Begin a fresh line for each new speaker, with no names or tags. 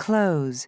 close